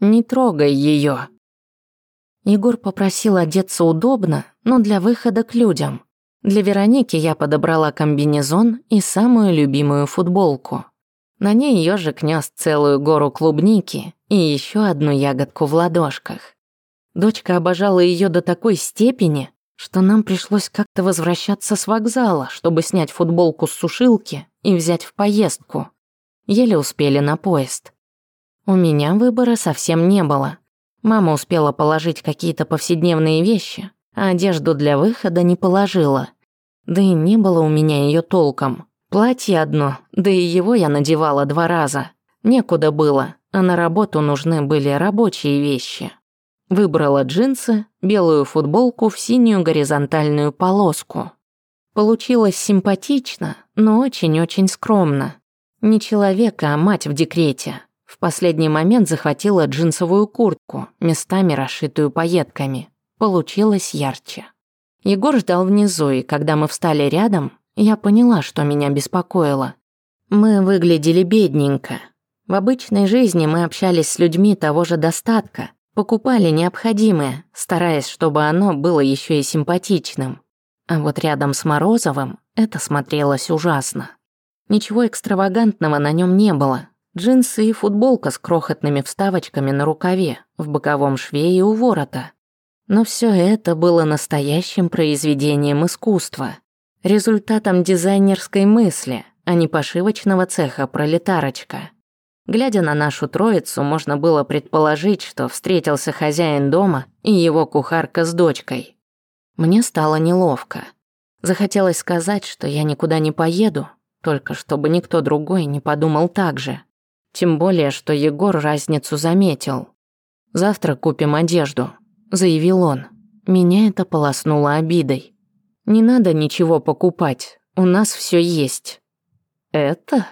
Не трогай ее. Егор попросил одеться удобно, но для выхода к людям. Для Вероники я подобрала комбинезон и самую любимую футболку. На ней ежик нес целую гору клубники и еще одну ягодку в ладошках. Дочка обожала ее до такой степени, что нам пришлось как-то возвращаться с вокзала, чтобы снять футболку с сушилки и взять в поездку. Еле успели на поезд. У меня выбора совсем не было. Мама успела положить какие-то повседневные вещи, а одежду для выхода не положила. Да и не было у меня ее толком. Платье одно, да и его я надевала два раза. Некуда было, а на работу нужны были рабочие вещи. Выбрала джинсы, белую футболку в синюю горизонтальную полоску. Получилось симпатично, но очень-очень скромно. Не человек, а мать в декрете. В последний момент захватила джинсовую куртку, местами расшитую пайетками. Получилось ярче. Егор ждал внизу, и когда мы встали рядом, я поняла, что меня беспокоило. Мы выглядели бедненько. В обычной жизни мы общались с людьми того же достатка, покупали необходимое, стараясь, чтобы оно было еще и симпатичным. А вот рядом с Морозовым это смотрелось ужасно. Ничего экстравагантного на нем не было, Джинсы и футболка с крохотными вставочками на рукаве, в боковом шве и у ворота. Но все это было настоящим произведением искусства, результатом дизайнерской мысли, а не пошивочного цеха «Пролетарочка». Глядя на нашу троицу, можно было предположить, что встретился хозяин дома и его кухарка с дочкой. Мне стало неловко. Захотелось сказать, что я никуда не поеду, только чтобы никто другой не подумал так же. Тем более, что Егор разницу заметил. «Завтра купим одежду», – заявил он. Меня это полоснуло обидой. «Не надо ничего покупать, у нас все есть». «Это?»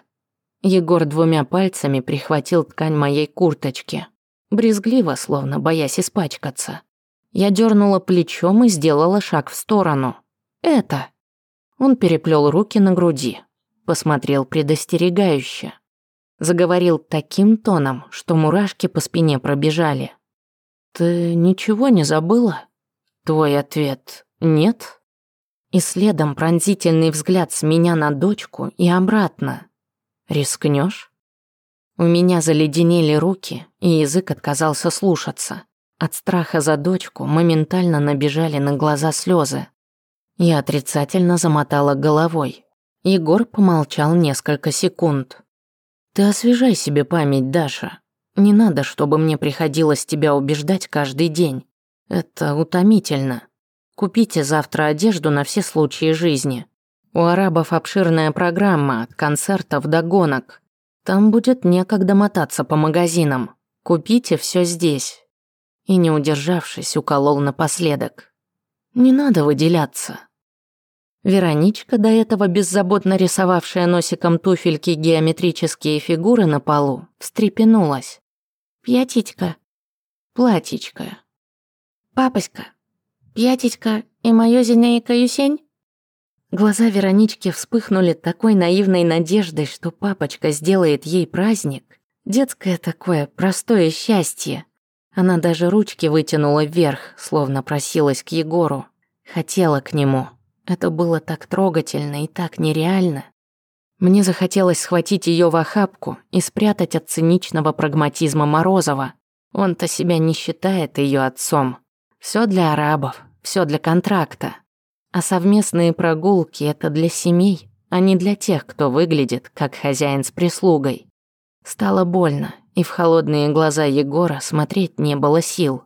Егор двумя пальцами прихватил ткань моей курточки, брезгливо, словно боясь испачкаться. Я дернула плечом и сделала шаг в сторону. «Это?» Он переплел руки на груди, посмотрел предостерегающе. Заговорил таким тоном, что мурашки по спине пробежали. «Ты ничего не забыла?» «Твой ответ — нет?» И следом пронзительный взгляд с меня на дочку и обратно. «Рискнешь?» У меня заледенели руки, и язык отказался слушаться. От страха за дочку моментально набежали на глаза слезы. Я отрицательно замотала головой. Егор помолчал несколько секунд. Ты освежай себе память, Даша. Не надо, чтобы мне приходилось тебя убеждать каждый день. Это утомительно. Купите завтра одежду на все случаи жизни. У арабов обширная программа от концертов до гонок. Там будет некогда мотаться по магазинам. Купите все здесь. И не удержавшись, уколол напоследок. Не надо выделяться. Вероничка, до этого беззаботно рисовавшая носиком туфельки геометрические фигуры на полу, встрепенулась. «Пятичка, платичка, папочка, пятичка и моё зинейка Юсень?» Глаза Веронички вспыхнули такой наивной надеждой, что папочка сделает ей праздник. Детское такое простое счастье. Она даже ручки вытянула вверх, словно просилась к Егору. Хотела к нему. Это было так трогательно и так нереально. Мне захотелось схватить ее в охапку и спрятать от циничного прагматизма Морозова. Он-то себя не считает ее отцом. Все для арабов, все для контракта. А совместные прогулки – это для семей, а не для тех, кто выглядит как хозяин с прислугой. Стало больно, и в холодные глаза Егора смотреть не было сил.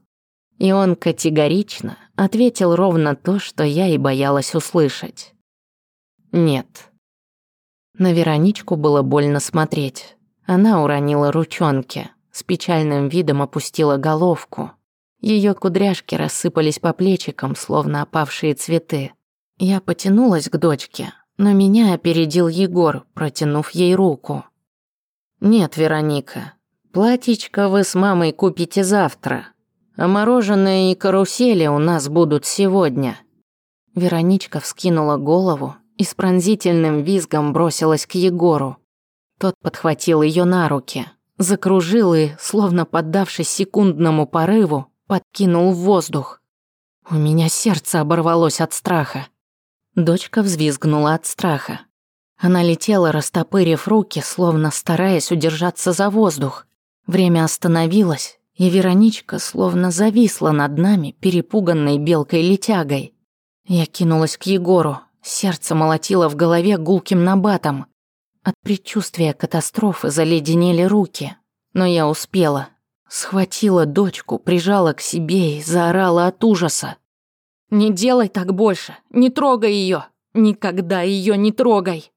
И он категорично ответил ровно то, что я и боялась услышать. «Нет». На Вероничку было больно смотреть. Она уронила ручонки, с печальным видом опустила головку. Ее кудряшки рассыпались по плечикам, словно опавшие цветы. Я потянулась к дочке, но меня опередил Егор, протянув ей руку. «Нет, Вероника, платьичко вы с мамой купите завтра а мороженое и карусели у нас будут сегодня». Вероничка вскинула голову и с пронзительным визгом бросилась к Егору. Тот подхватил ее на руки, закружил и, словно поддавшись секундному порыву, подкинул в воздух. У меня сердце оборвалось от страха. Дочка взвизгнула от страха. Она летела, растопырив руки, словно стараясь удержаться за воздух. Время остановилось, и Вероничка словно зависла над нами, перепуганной белкой-летягой. Я кинулась к Егору, сердце молотило в голове гулким набатом. От предчувствия катастрофы заледенели руки, но я успела. Схватила дочку, прижала к себе и заорала от ужаса. «Не делай так больше! Не трогай ее! Никогда ее не трогай!»